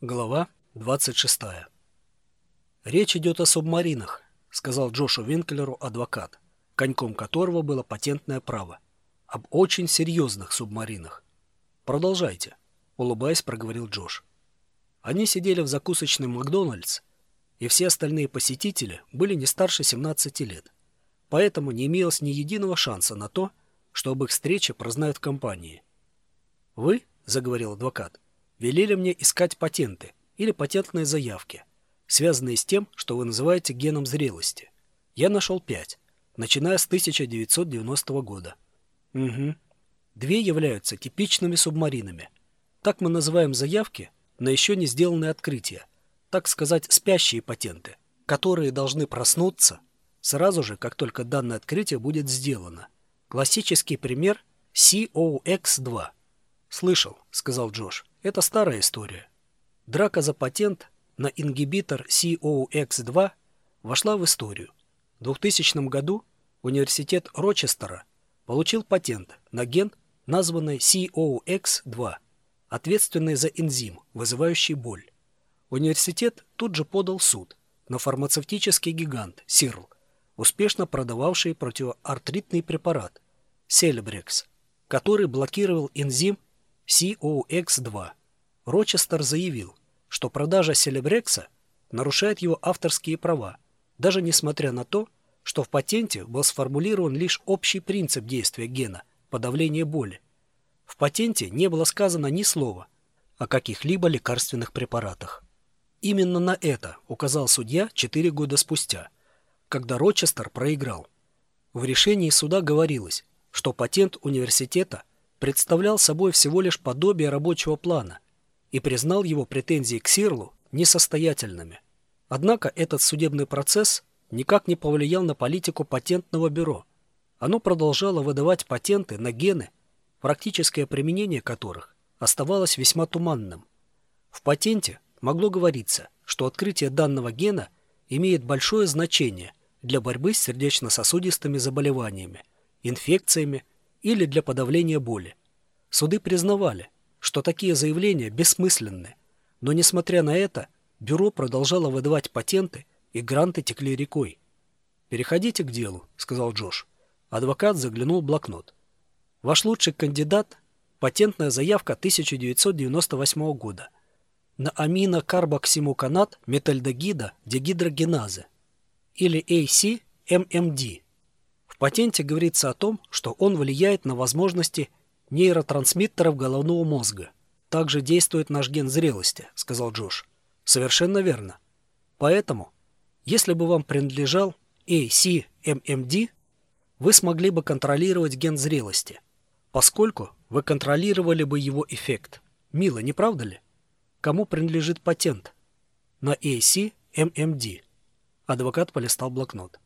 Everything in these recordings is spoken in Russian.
Глава 26. «Речь идет о субмаринах», — сказал Джошу Винклеру адвокат, коньком которого было патентное право. «Об очень серьезных субмаринах». «Продолжайте», — улыбаясь, проговорил Джош. Они сидели в закусочной «Макдональдс», и все остальные посетители были не старше 17 лет. Поэтому не имелось ни единого шанса на то, что об их встрече прознают в компании. «Вы», — заговорил адвокат, — велели мне искать патенты или патентные заявки, связанные с тем, что вы называете геном зрелости. Я нашел пять, начиная с 1990 года. Угу. Две являются типичными субмаринами. Так мы называем заявки на еще не сделанные открытия, так сказать, спящие патенты, которые должны проснуться сразу же, как только данное открытие будет сделано. Классический пример COX-2. «Слышал», — сказал Джош. Это старая история. Драка за патент на ингибитор COX-2 вошла в историю. В 2000 году университет Рочестера получил патент на ген, названный COX-2, ответственный за энзим, вызывающий боль. Университет тут же подал суд на фармацевтический гигант Сирл, успешно продававший противоартритный препарат Селебрекс, который блокировал энзим COX-2. Рочестер заявил, что продажа Селебрекса нарушает его авторские права, даже несмотря на то, что в патенте был сформулирован лишь общий принцип действия гена – подавление боли. В патенте не было сказано ни слова о каких-либо лекарственных препаратах. Именно на это указал судья 4 года спустя, когда Рочестер проиграл. В решении суда говорилось, что патент университета представлял собой всего лишь подобие рабочего плана и признал его претензии к Сирлу несостоятельными. Однако этот судебный процесс никак не повлиял на политику патентного бюро. Оно продолжало выдавать патенты на гены, практическое применение которых оставалось весьма туманным. В патенте могло говориться, что открытие данного гена имеет большое значение для борьбы с сердечно-сосудистыми заболеваниями, инфекциями или для подавления боли. Суды признавали, что такие заявления бессмысленны, но, несмотря на это, бюро продолжало выдавать патенты, и гранты текли рекой. «Переходите к делу», — сказал Джош. Адвокат заглянул в блокнот. «Ваш лучший кандидат — патентная заявка 1998 года на аминокарбоксимуканат метальдегида дегидрогеназы или AC-MMD патенте говорится о том, что он влияет на возможности нейротрансмиттеров головного мозга. Также действует наш ген зрелости, сказал Джош. Совершенно верно. Поэтому, если бы вам принадлежал ACMMD, вы смогли бы контролировать ген зрелости, поскольку вы контролировали бы его эффект. Мило, не правда ли? Кому принадлежит патент? На ACMMD. Адвокат полистал блокнот.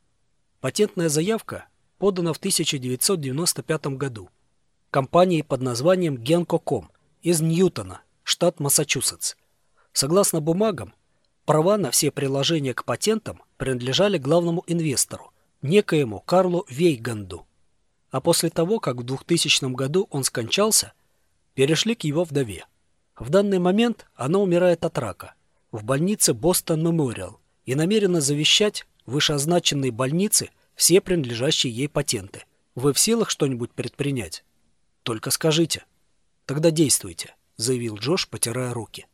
Патентная заявка подана в 1995 году компанией под названием Genco.com из Ньютона, штат Массачусетс. Согласно бумагам, права на все приложения к патентам принадлежали главному инвестору, некоему Карлу Вейганду. А после того, как в 2000 году он скончался, перешли к его вдове. В данный момент она умирает от рака в больнице Бостон Мемориал и намерена завещать вышеозначенной больнице – все принадлежащие ей патенты. Вы в силах что-нибудь предпринять? Только скажите. Тогда действуйте, заявил Джош, потирая руки.